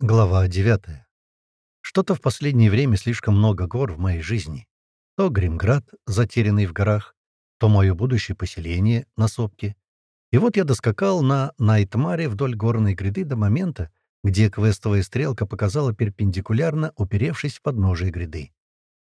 Глава 9. Что-то в последнее время слишком много гор в моей жизни. То Гримград, затерянный в горах, то мое будущее поселение на сопке. И вот я доскакал на Найтмаре вдоль горной гряды до момента, где квестовая стрелка показала перпендикулярно, уперевшись в подножие гряды.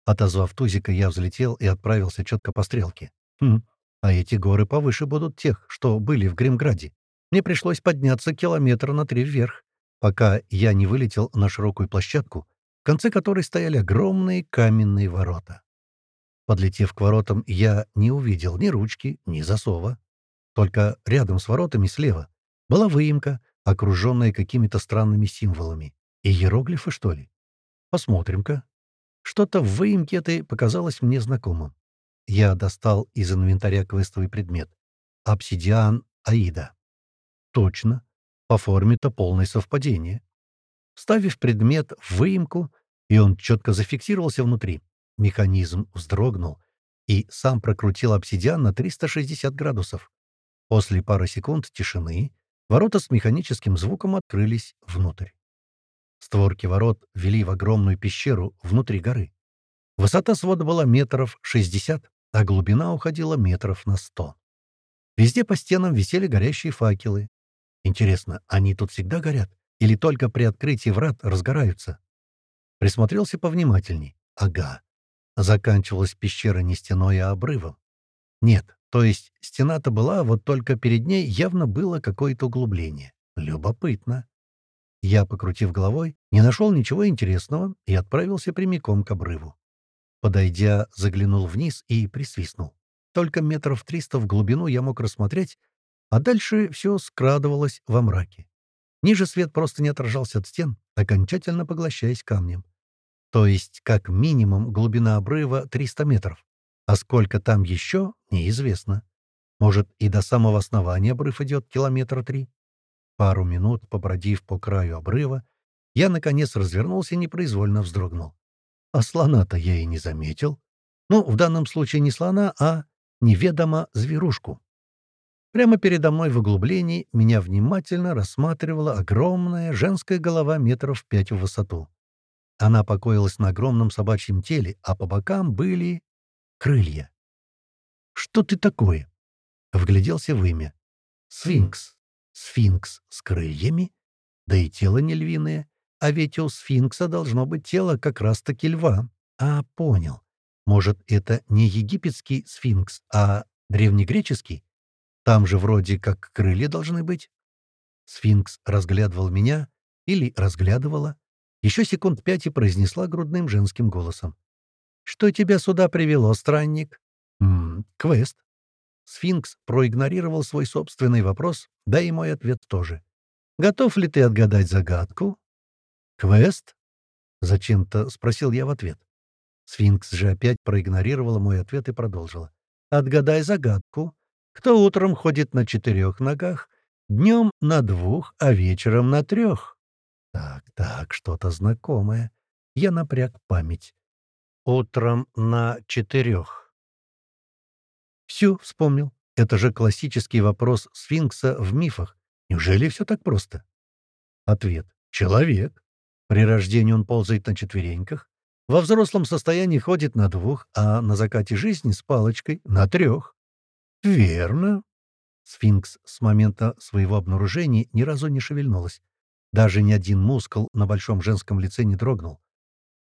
Отозвав тузика, я взлетел и отправился четко по стрелке. Хм, а эти горы повыше будут тех, что были в Гримграде. Мне пришлось подняться километр на три вверх пока я не вылетел на широкую площадку, в конце которой стояли огромные каменные ворота. Подлетев к воротам, я не увидел ни ручки, ни засова. Только рядом с воротами слева была выемка, окруженная какими-то странными символами. Иероглифы, что ли? Посмотрим-ка. Что-то в выемке этой показалось мне знакомым. Я достал из инвентаря квестовый предмет. Обсидиан Аида. Точно. По форме-то полное совпадение. Ставив предмет в выемку, и он четко зафиксировался внутри, механизм вздрогнул и сам прокрутил обсидиан на 360 градусов. После пары секунд тишины ворота с механическим звуком открылись внутрь. Створки ворот вели в огромную пещеру внутри горы. Высота свода была метров 60, а глубина уходила метров на 100. Везде по стенам висели горящие факелы, Интересно, они тут всегда горят? Или только при открытии врат разгораются? Присмотрелся повнимательней. Ага. Заканчивалась пещера не стеной, а обрывом. Нет, то есть стена-то была, вот только перед ней явно было какое-то углубление. Любопытно. Я, покрутив головой, не нашел ничего интересного и отправился прямиком к обрыву. Подойдя, заглянул вниз и присвистнул. Только метров триста в глубину я мог рассмотреть, а дальше все скрадывалось во мраке. Ниже свет просто не отражался от стен, окончательно поглощаясь камнем. То есть, как минимум, глубина обрыва 300 метров. А сколько там еще, неизвестно. Может, и до самого основания обрыв идет километра три. Пару минут, побродив по краю обрыва, я, наконец, развернулся и непроизвольно вздрогнул. А слона-то я и не заметил. Ну, в данном случае не слона, а неведомо зверушку. Прямо передо мной в углублении меня внимательно рассматривала огромная женская голова метров пять в высоту. Она покоилась на огромном собачьем теле, а по бокам были крылья. «Что ты такое?» — вгляделся в имя. «Сфинкс. Сфинкс с крыльями? Да и тело не львиное. А ведь у сфинкса должно быть тело как раз-таки льва. А, понял. Может, это не египетский сфинкс, а древнегреческий? Там же вроде как крылья должны быть. Сфинкс разглядывал меня или разглядывала. Еще секунд пять и произнесла грудным женским голосом. «Что тебя сюда привело, странник?» «Ммм, квест». Сфинкс проигнорировал свой собственный вопрос, да и мой ответ тоже. «Готов ли ты отгадать загадку?» «Квест?» — зачем-то спросил я в ответ. Сфинкс же опять проигнорировала мой ответ и продолжила. «Отгадай загадку, кто утром ходит на четырех ногах, днем на двух, а вечером на трех. Так, так, что-то знакомое. Я напряг память. Утром на четырех. Все, вспомнил. Это же классический вопрос сфинкса в мифах. Неужели все так просто? Ответ. Человек. При рождении он ползает на четвереньках, во взрослом состоянии ходит на двух, а на закате жизни с палочкой — на трех. «Верно». Сфинкс с момента своего обнаружения ни разу не шевельнулась. Даже ни один мускул на большом женском лице не дрогнул.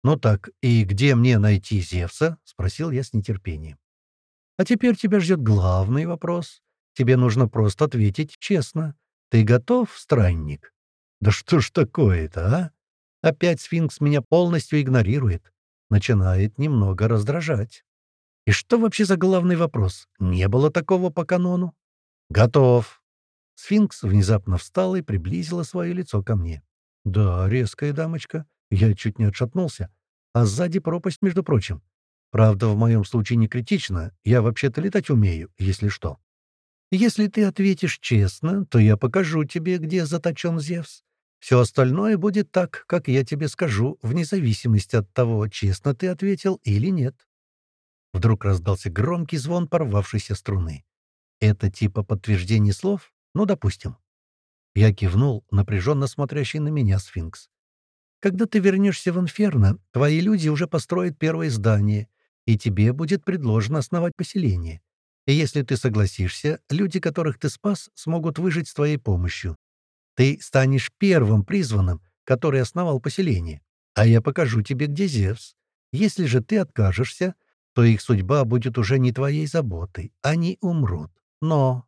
«Ну так, и где мне найти Зевса?» — спросил я с нетерпением. «А теперь тебя ждет главный вопрос. Тебе нужно просто ответить честно. Ты готов, странник?» «Да что ж такое-то, а? Опять сфинкс меня полностью игнорирует. Начинает немного раздражать». И что вообще за главный вопрос? Не было такого по канону? Готов. Сфинкс внезапно встала и приблизила свое лицо ко мне. Да, резкая дамочка. Я чуть не отшатнулся. А сзади пропасть, между прочим. Правда, в моем случае не критично. Я вообще-то летать умею, если что. Если ты ответишь честно, то я покажу тебе, где заточен Зевс. Все остальное будет так, как я тебе скажу, вне зависимости от того, честно ты ответил или нет. Вдруг раздался громкий звон порвавшейся струны. Это типа подтверждение слов? Ну, допустим. Я кивнул, напряженно смотрящий на меня сфинкс. Когда ты вернешься в Инферно, твои люди уже построят первое здание, и тебе будет предложено основать поселение. И если ты согласишься, люди, которых ты спас, смогут выжить с твоей помощью. Ты станешь первым призванным, который основал поселение. А я покажу тебе, где Зевс. Если же ты откажешься, то их судьба будет уже не твоей заботой. Они умрут. Но...»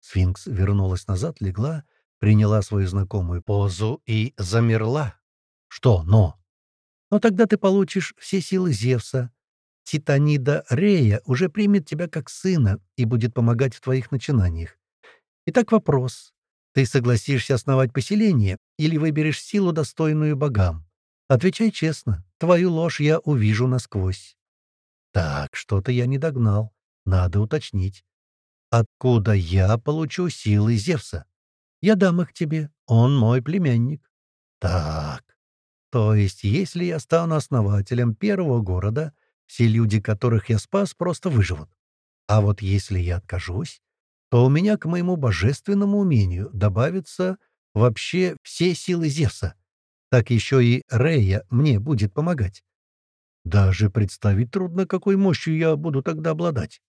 Сфинкс вернулась назад, легла, приняла свою знакомую позу и замерла. «Что «но»?» «Но тогда ты получишь все силы Зевса. Титанида Рея уже примет тебя как сына и будет помогать в твоих начинаниях. Итак, вопрос. Ты согласишься основать поселение или выберешь силу, достойную богам? Отвечай честно. Твою ложь я увижу насквозь. Так, что-то я не догнал. Надо уточнить. Откуда я получу силы Зевса? Я дам их тебе. Он мой племянник. Так. То есть, если я стану основателем первого города, все люди, которых я спас, просто выживут. А вот если я откажусь, то у меня к моему божественному умению добавятся вообще все силы Зевса. Так еще и Рея мне будет помогать. Даже представить трудно, какой мощью я буду тогда обладать.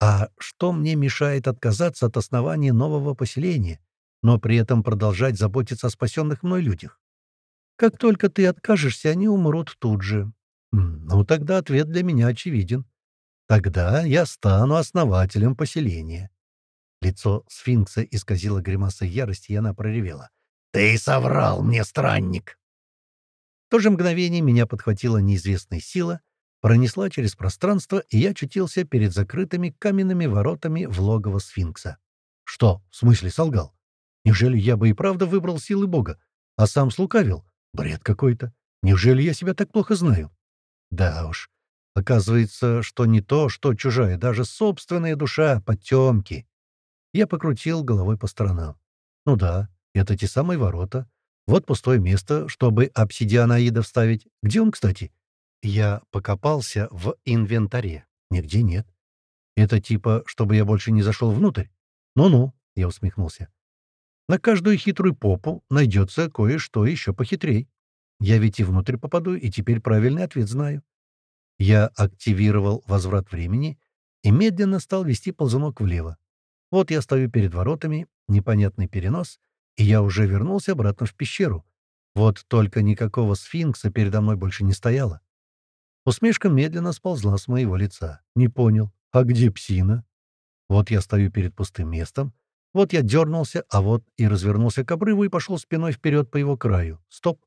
А что мне мешает отказаться от основания нового поселения, но при этом продолжать заботиться о спасенных мной людях? Как только ты откажешься, они умрут тут же. Ну, тогда ответ для меня очевиден. Тогда я стану основателем поселения. Лицо сфинкса исказило гримаса ярости, и она проревела. «Ты соврал мне, странник!» То же мгновение меня подхватила неизвестная сила, пронесла через пространство, и я очутился перед закрытыми каменными воротами в логово сфинкса. Что, в смысле солгал? Неужели я бы и правда выбрал силы Бога, а сам слукавил? Бред какой-то. Неужели я себя так плохо знаю? Да уж. Оказывается, что не то, что чужая, даже собственная душа — потемки. Я покрутил головой по сторонам. Ну да, это те самые ворота. Вот пустое место, чтобы обсидианаида вставить. Где он, кстати? Я покопался в инвентаре. Нигде нет. Это типа, чтобы я больше не зашел внутрь? Ну-ну, я усмехнулся. На каждую хитрую попу найдется кое-что еще похитрей. Я ведь и внутрь попаду, и теперь правильный ответ знаю. Я активировал возврат времени и медленно стал вести ползунок влево. Вот я стою перед воротами, непонятный перенос, и я уже вернулся обратно в пещеру. Вот только никакого сфинкса передо мной больше не стояло. Усмешка медленно сползла с моего лица. Не понял, а где псина? Вот я стою перед пустым местом, вот я дернулся, а вот и развернулся к обрыву и пошел спиной вперед по его краю. Стоп.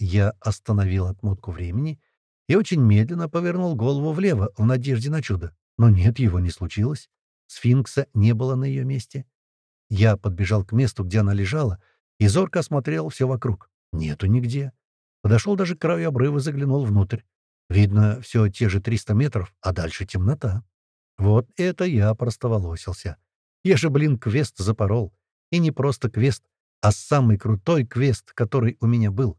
Я остановил отмотку времени и очень медленно повернул голову влево в надежде на чудо. Но нет, его не случилось. Сфинкса не было на ее месте. Я подбежал к месту, где она лежала, и зорко осмотрел все вокруг. Нету нигде. Подошел даже к краю обрыва заглянул внутрь. Видно, все те же 300 метров, а дальше темнота. Вот это я простоволосился. Я же, блин, квест запорол. И не просто квест, а самый крутой квест, который у меня был.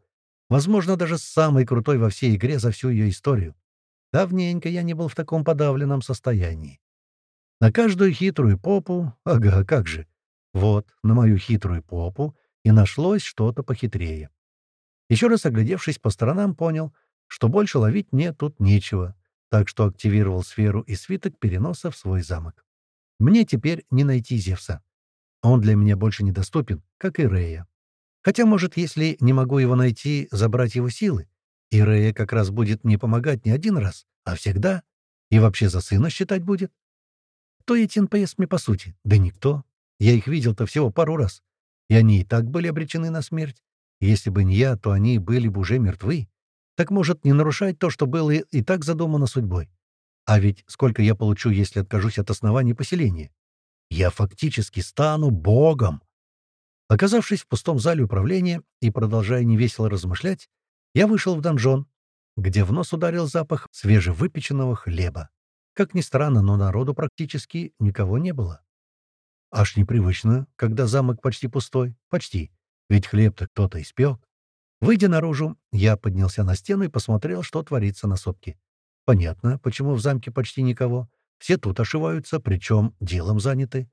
Возможно, даже самый крутой во всей игре за всю ее историю. Давненько я не был в таком подавленном состоянии. На каждую хитрую попу, ага, как же, вот, на мою хитрую попу и нашлось что-то похитрее. Еще раз оглядевшись по сторонам, понял, что больше ловить мне тут нечего, так что активировал сферу и свиток переноса в свой замок. Мне теперь не найти Зевса. Он для меня больше недоступен, как и Рея. Хотя, может, если не могу его найти, забрать его силы. И Рея как раз будет мне помогать не один раз, а всегда. И вообще за сына считать будет. Кто эти НПС мне по сути? Да никто. Я их видел-то всего пару раз. И они и так были обречены на смерть. Если бы не я, то они были бы уже мертвы. Так может не нарушать то, что было и так задумано судьбой. А ведь сколько я получу, если откажусь от основания поселения? Я фактически стану богом. Оказавшись в пустом зале управления и продолжая невесело размышлять, я вышел в донжон, где в нос ударил запах свежевыпеченного хлеба. Как ни странно, но народу практически никого не было. Аж непривычно, когда замок почти пустой. Почти. Ведь хлеб-то кто-то испек. Выйдя наружу, я поднялся на стену и посмотрел, что творится на сопке. Понятно, почему в замке почти никого. Все тут ошиваются, причем делом заняты.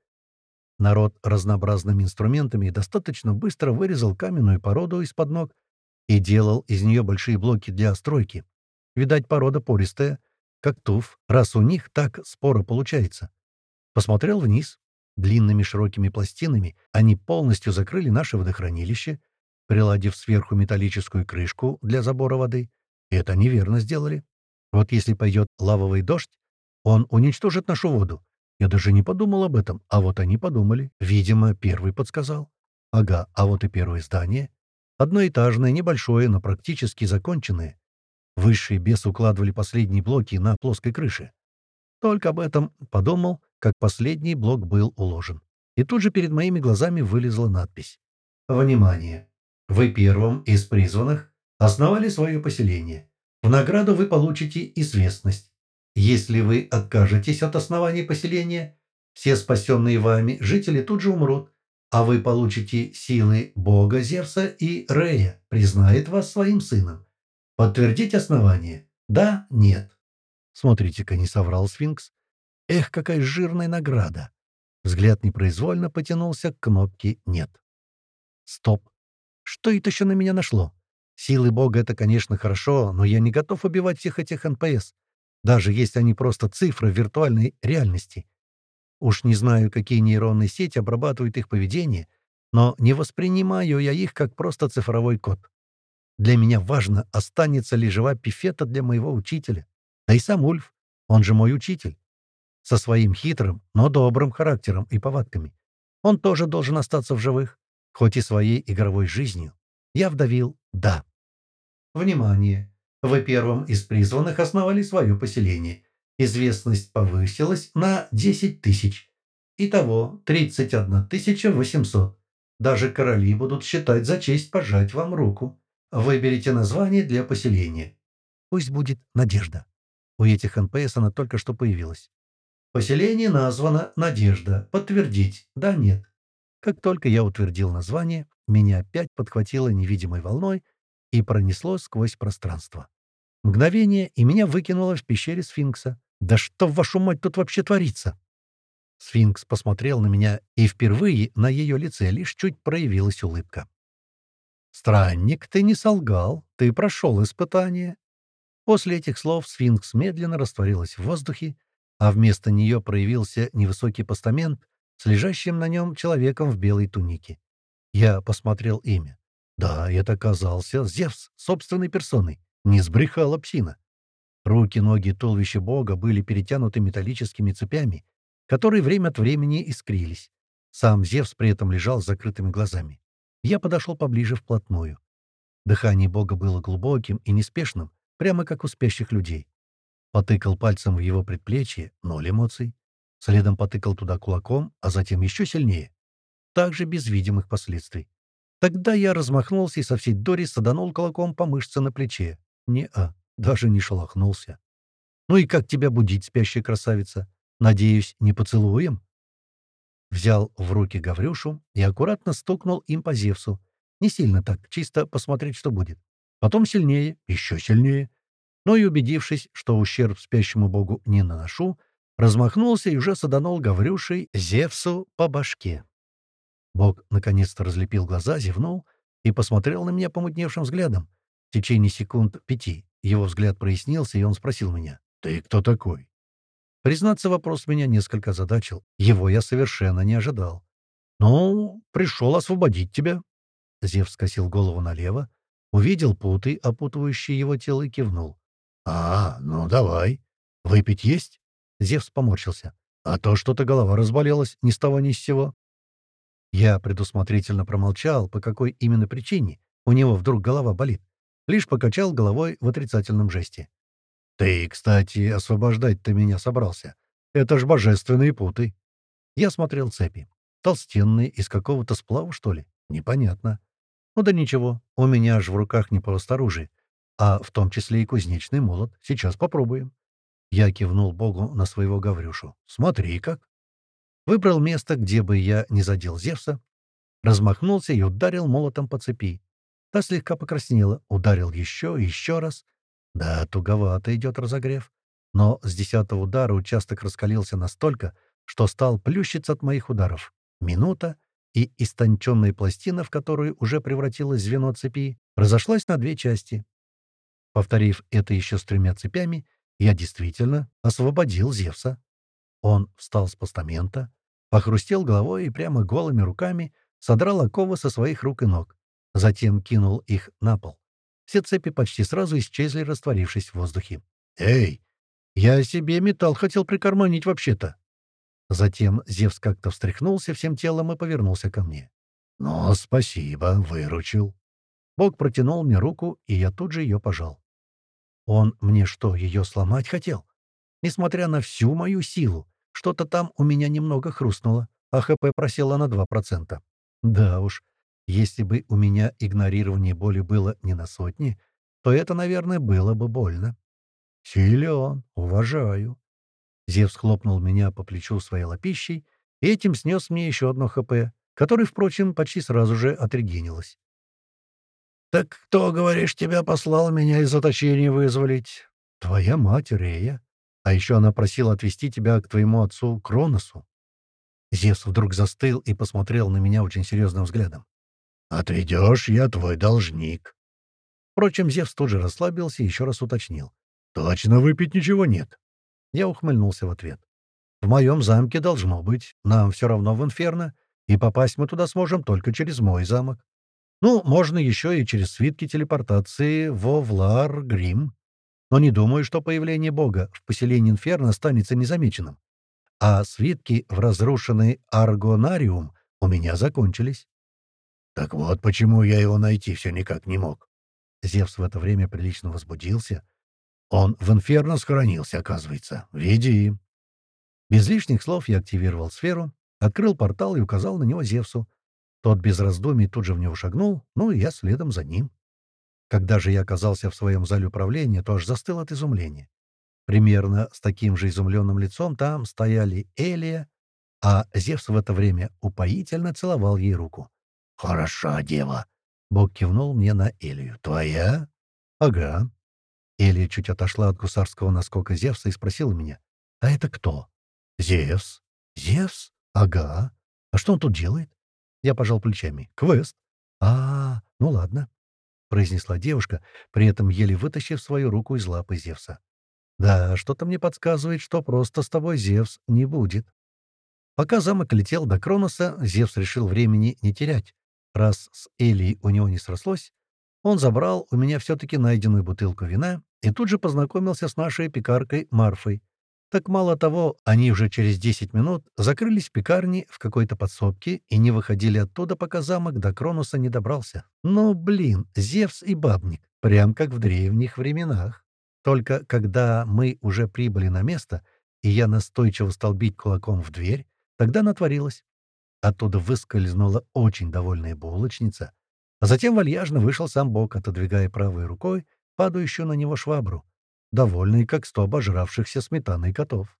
Народ разнообразными инструментами достаточно быстро вырезал каменную породу из-под ног и делал из нее большие блоки для стройки. Видать, порода пористая, как туф, раз у них так споро получается. Посмотрел вниз. Длинными широкими пластинами они полностью закрыли наше водохранилище, приладив сверху металлическую крышку для забора воды. И это неверно сделали. Вот если пойдет лавовый дождь, он уничтожит нашу воду. Я даже не подумал об этом, а вот они подумали. Видимо, первый подсказал. Ага, а вот и первое здание. Одноэтажное, небольшое, но практически законченное. Высшие бесы укладывали последние блоки на плоской крыше. Только об этом подумал, как последний блок был уложен. И тут же перед моими глазами вылезла надпись. «Внимание! Вы первым из призванных основали свое поселение. В награду вы получите известность. Если вы откажетесь от основания поселения, все спасенные вами жители тут же умрут, а вы получите силы бога Зевса и Рея, признает вас своим сыном. Подтвердить основание? Да, нет. Смотрите-ка, не соврал сфинкс. Эх, какая жирная награда. Взгляд непроизвольно потянулся к кнопке «Нет». Стоп. Что это еще на меня нашло? Силы бога — это, конечно, хорошо, но я не готов убивать всех этих НПС, даже если они просто цифры в виртуальной реальности. Уж не знаю, какие нейронные сети обрабатывают их поведение, но не воспринимаю я их как просто цифровой код. Для меня важно, останется ли жива пифета для моего учителя. Да и сам Ульф, он же мой учитель. Со своим хитрым, но добрым характером и повадками. Он тоже должен остаться в живых, хоть и своей игровой жизнью. Я вдавил «да». Внимание! Вы первым из призванных основали свое поселение. Известность повысилась на 10 тысяч. Итого 31 800. Даже короли будут считать за честь пожать вам руку. Выберите название для поселения. Пусть будет «Надежда». У этих НПС она только что появилась. Поселение названо «Надежда». Подтвердить. Да, нет. Как только я утвердил название, меня опять подхватило невидимой волной и пронесло сквозь пространство. Мгновение, и меня выкинуло в пещере сфинкса. «Да что, в вашу мать, тут вообще творится?» Сфинкс посмотрел на меня, и впервые на ее лице лишь чуть проявилась улыбка. «Странник, ты не солгал, ты прошел испытание». После этих слов сфинкс медленно растворилась в воздухе, а вместо нее проявился невысокий постамент с лежащим на нем человеком в белой тунике. Я посмотрел имя. Да, это оказался Зевс собственной персоной. Не сбрехала псина. Руки, ноги, туловище бога были перетянуты металлическими цепями, которые время от времени искрились. Сам Зевс при этом лежал с закрытыми глазами. Я подошел поближе вплотную. Дыхание Бога было глубоким и неспешным, прямо как у спящих людей. Потыкал пальцем в его предплечье, ноль эмоций. Следом потыкал туда кулаком, а затем еще сильнее. Также без видимых последствий. Тогда я размахнулся и со всей дори саданул кулаком по мышце на плече. Не-а, даже не шелохнулся. «Ну и как тебя будить, спящая красавица? Надеюсь, не поцелуем?» Взял в руки Гаврюшу и аккуратно стукнул им по Зевсу. Не сильно так, чисто посмотреть, что будет. Потом сильнее, еще сильнее. Но и убедившись, что ущерб спящему богу не наношу, размахнулся и уже саданул Гаврюшей Зевсу по башке. Бог наконец-то разлепил глаза, зевнул и посмотрел на меня помутневшим взглядом. В течение секунд пяти его взгляд прояснился, и он спросил меня, «Ты кто такой?» Признаться, вопрос меня несколько озадачил. Его я совершенно не ожидал. «Ну, пришел освободить тебя». Зев скосил голову налево, увидел путы, опутывающие его тело, и кивнул. «А, ну давай. Выпить есть?» Зевс поморщился. «А то что-то голова разболелась ни с того ни с сего». Я предусмотрительно промолчал, по какой именно причине у него вдруг голова болит. Лишь покачал головой в отрицательном жесте. «Ты, кстати, освобождать-то меня собрался. Это ж божественные путы». Я смотрел цепи. Толстенные, из какого-то сплава, что ли? Непонятно. Ну да ничего, у меня аж в руках не просто оружие, а в том числе и кузнечный молот. Сейчас попробуем. Я кивнул Богу на своего Гаврюшу. «Смотри как». Выбрал место, где бы я не задел Зевса, размахнулся и ударил молотом по цепи. Та слегка покраснела, ударил еще и еще раз — да, туговато идет разогрев. Но с десятого удара участок раскалился настолько, что стал плющиться от моих ударов. Минута, и истонченная пластина, в которую уже превратилось звено цепи, разошлась на две части. Повторив это еще с тремя цепями, я действительно освободил Зевса. Он встал с постамента, похрустел головой и прямо голыми руками содрал оковы со своих рук и ног. Затем кинул их на пол. Все цепи почти сразу исчезли, растворившись в воздухе. «Эй, я себе металл хотел прикарманить вообще-то!» Затем Зевс как-то встряхнулся всем телом и повернулся ко мне. «Ну, спасибо, выручил». Бог протянул мне руку, и я тут же ее пожал. Он мне что, ее сломать хотел? Несмотря на всю мою силу, что-то там у меня немного хрустнуло, а ХП просело на 2%. Да уж, если бы у меня игнорирование боли было не на сотни, то это, наверное, было бы больно. Силен, уважаю. Зевс хлопнул меня по плечу своей лопищей и этим снес мне еще одно ХП, которое, впрочем, почти сразу же отрегенилось. «Так кто, говоришь, тебя послал меня из заточения вызволить?» «Твоя мать, Рея. А еще она просила отвезти тебя к твоему отцу Кроносу». Зевс вдруг застыл и посмотрел на меня очень серьезным взглядом. «Отведешь, я твой должник». Впрочем, Зевс тут же расслабился и еще раз уточнил. «Точно выпить ничего нет?» Я ухмыльнулся в ответ. «В моем замке должно быть. Нам все равно в Инферно, и попасть мы туда сможем только через мой замок. Ну, можно еще и через свитки телепортации во Влар-Грим. Но не думаю, что появление Бога в поселении Инферно останется незамеченным. А свитки в разрушенный Аргонариум у меня закончились. Так вот почему я его найти все никак не мог. Зевс в это время прилично возбудился, он в инферно схоронился, оказывается. Веди. Без лишних слов я активировал сферу, открыл портал и указал на него Зевсу. Тот без раздумий тут же в него шагнул, ну и я следом за ним. Когда же я оказался в своем зале управления, то аж застыл от изумления. Примерно с таким же изумленным лицом там стояли Элия, а Зевс в это время упоительно целовал ей руку. «Хороша дева!» — Бог кивнул мне на Элию. «Твоя?» «Ага», Элия чуть отошла от гусарского наскока Зевса и спросила меня. «А это кто?» «Зевс». «Зевс? Ага. А что он тут делает?» Я пожал плечами. «Квест». «А, ну ладно», — произнесла девушка, при этом еле вытащив свою руку из лапы Зевса. «Да, что-то мне подсказывает, что просто с тобой Зевс не будет». Пока замок летел до Кроноса, Зевс решил времени не терять. Раз с Элией у него не срослось, он забрал у меня все-таки найденную бутылку вина и тут же познакомился с нашей пекаркой Марфой. Так мало того, они уже через 10 минут закрылись в пекарне в какой-то подсобке и не выходили оттуда, пока замок до Кронуса не добрался. Ну, блин, Зевс и бабник, прям как в древних временах. Только когда мы уже прибыли на место, и я настойчиво стал бить кулаком в дверь, тогда натворилось. Оттуда выскользнула очень довольная булочница, а затем вальяжно вышел сам Бог, отодвигая правой рукой падающую на него швабру, довольный, как сто обожравшихся сметаной котов.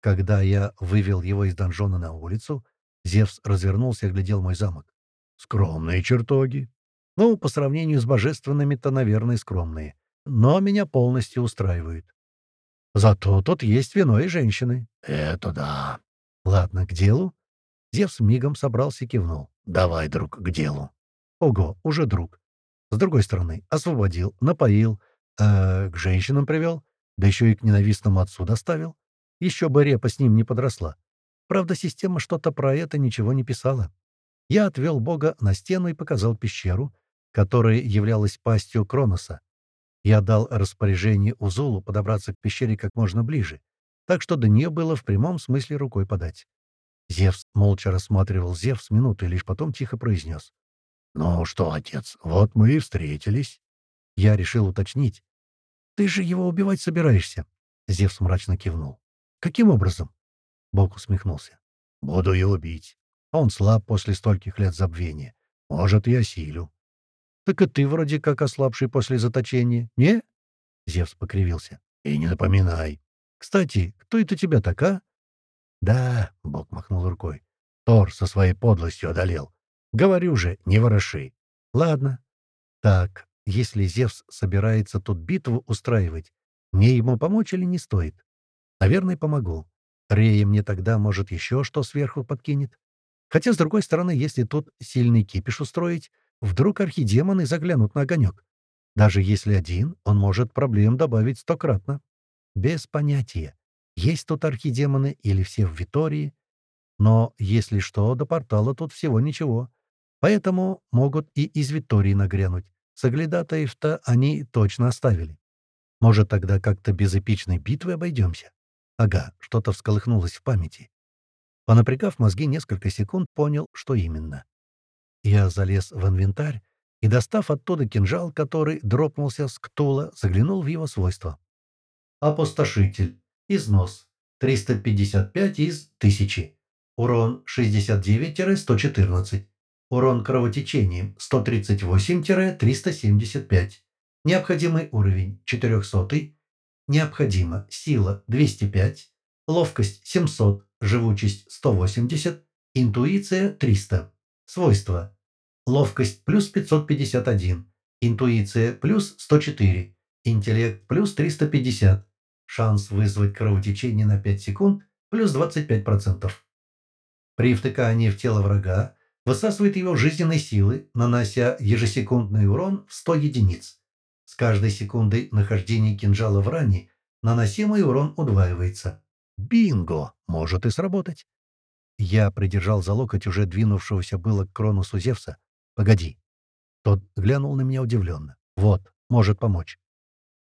Когда я вывел его из донжона на улицу, Зевс развернулся и глядел мой замок. «Скромные чертоги. Ну, по сравнению с божественными-то, наверное, скромные. Но меня полностью устраивают. Зато тут есть вино и женщины». «Это да». «Ладно, к делу». Зевс мигом собрался и кивнул. «Давай, друг, к делу». Ого, уже друг. С другой стороны, освободил, напоил, э, к женщинам привел, да еще и к ненавистному отцу доставил. Еще бы репа с ним не подросла. Правда, система что-то про это ничего не писала. Я отвел Бога на стену и показал пещеру, которая являлась пастью Кроноса. Я дал распоряжение Узулу подобраться к пещере как можно ближе, так что до нее было в прямом смысле рукой подать. Зевс молча рассматривал Зевс минуту и лишь потом тихо произнес. «Ну что, отец, вот мы и встретились». Я решил уточнить. «Ты же его убивать собираешься?» Зевс мрачно кивнул. «Каким образом?» Бог усмехнулся. «Буду его бить. Он слаб после стольких лет забвения. Может, и осилю». «Так и ты вроде как ослабший после заточения, не?» Зевс покривился. «И не напоминай. Кстати, кто это тебя так, а?» «Да», — Бог махнул рукой. «Тор со своей подлостью одолел. Говорю же, не вороши. Ладно. Так, если Зевс собирается тут битву устраивать, мне ему помочь или не стоит? Наверное, помогу. Рея мне тогда, может, еще что сверху подкинет. Хотя, с другой стороны, если тут сильный кипиш устроить, вдруг архидемоны заглянут на огонек. Даже если один, он может проблем добавить стократно. Без понятия, есть тут архидемоны или все в Витории. Но, если что, до портала тут всего ничего. Поэтому могут и из Витории нагрянуть. Соглядатаев-то они точно оставили. Может, тогда как-то без эпичной битвы обойдемся? Ага, что-то всколыхнулось в памяти. Понапрягав мозги несколько секунд, понял, что именно. Я залез в инвентарь и, достав оттуда кинжал, который дропнулся с ктула, заглянул в его свойства. Опустошитель. Износ. 355 из 1000. Урон 69-114. Урон кровотечением 138-375. Необходимый уровень 400. Необходима сила 205. Ловкость 700. Живучесть 180. Интуиция 300. Свойства. Ловкость плюс 551. Интуиция плюс 104. Интеллект плюс 350. Шанс вызвать кровотечение на 5 секунд плюс 25%. При втыкании в тело врага высасывает его жизненной силы, нанося ежесекундный урон в 100 единиц. С каждой секундой нахождения кинжала в ране наносимый урон удваивается. Бинго! Может и сработать. Я придержал за локоть уже двинувшегося было к Кронусу Зевса. «Погоди». Тот глянул на меня удивленно. «Вот, может помочь».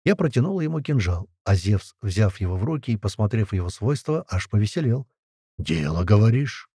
Я протянул ему кинжал, а Зевс, взяв его в руки и посмотрев его свойства, аж повеселел. «Дело, говоришь?»